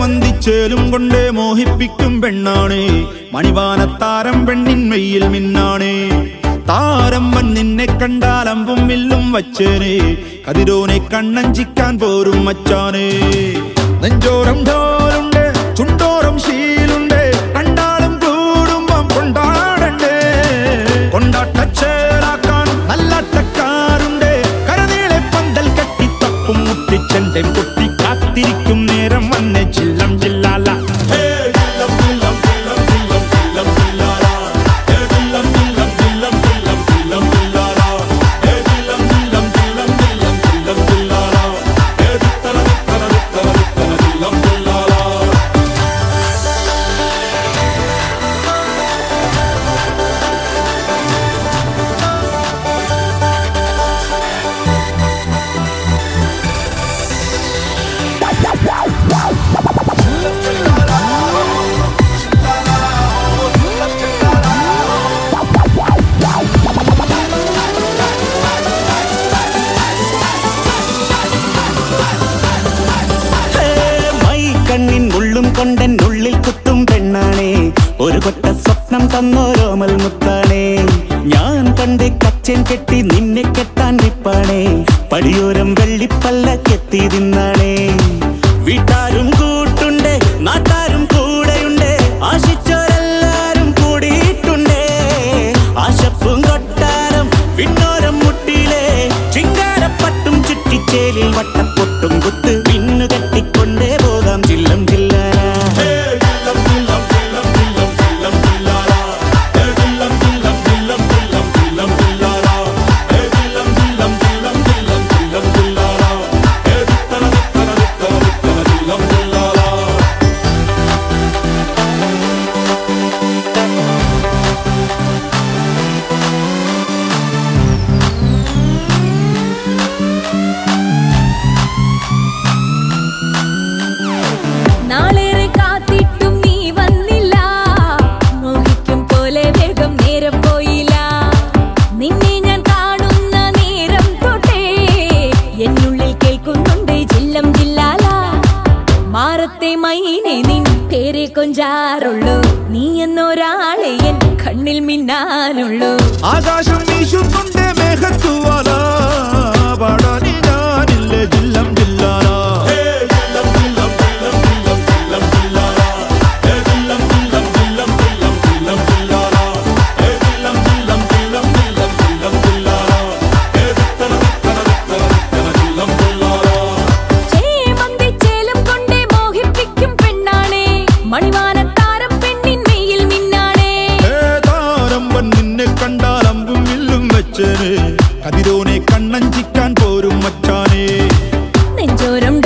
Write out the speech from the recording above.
മന്ദിച്ചേലും കൊണ്ടേ മോഹിപ്പിക്കും പെണ്ണാണ്. മണിവാനത്താരം പെണ്ണിന്മയിൽ മിന്നാണ്. മിന്നാണ് താരമ്മൻ നിന്നെ കണ്ടാൽ അമ്പും വില്ലും വച്ചേനെ. കതിരോനെ കണ്ണഞ്ചിക്കാൻ പോരും മച്ചാനേ. നെഞ്ചോരം കണ്ണിൻ ഉള്ളും കൊണ്ടൻ ഉള്ളിൽ കുത്തും പെണ്ണാണേ. ഒരു കൊട്ട സ്വപ്നം തന്നോരോമൽ മുത്താണേ. ഞാൻ കണ്ട് കച്ചൻ കെട്ടി നിന്നെ കെട്ടാൻ നിപ്പാണേ. പടിയോരം വെള്ളിപ്പല്ല കെത്തി തിന്നാണേ. വീട്ടാരും കൂട്ടുണ്ട് നാട്ടാരും കൂടെയുണ്ട്. ആശിച്ചോരെല്ലാരും കൂടിയിട്ടുണ്ട്. ആശപ്പും കൊട്ടാരം വിണ്ണോരം മുട്ടിയിലെ ചിങ്കാരപ്പട്ടും ചുറ്റിച്ചേലിൽ വട്ടപ്പൊട്ടും കുത്ത് നേരം പോയില്ല. നിന്നെ ഞാൻ കാണുന്ന നേരം തൊട്ടേ എന്നുള്ളിൽ കേൾക്കുന്നുണ്ട് ജില്ലം ജില്ലാല. മാറത്തെ മൈനെ നിൻ പേരെ കൊഞ്ചാറുള്ളൂ. നീ എന്നൊരാളെ എൻ കണ്ണിൽ മിന്നാനുള്ളൂ. ആകാശം വീശുന്നുണ്ട് മേഘത്തുവാ. കണ്ണഞ്ചിക്കാൻ പോരും മച്ചാനേ. നെഞ്ചോരം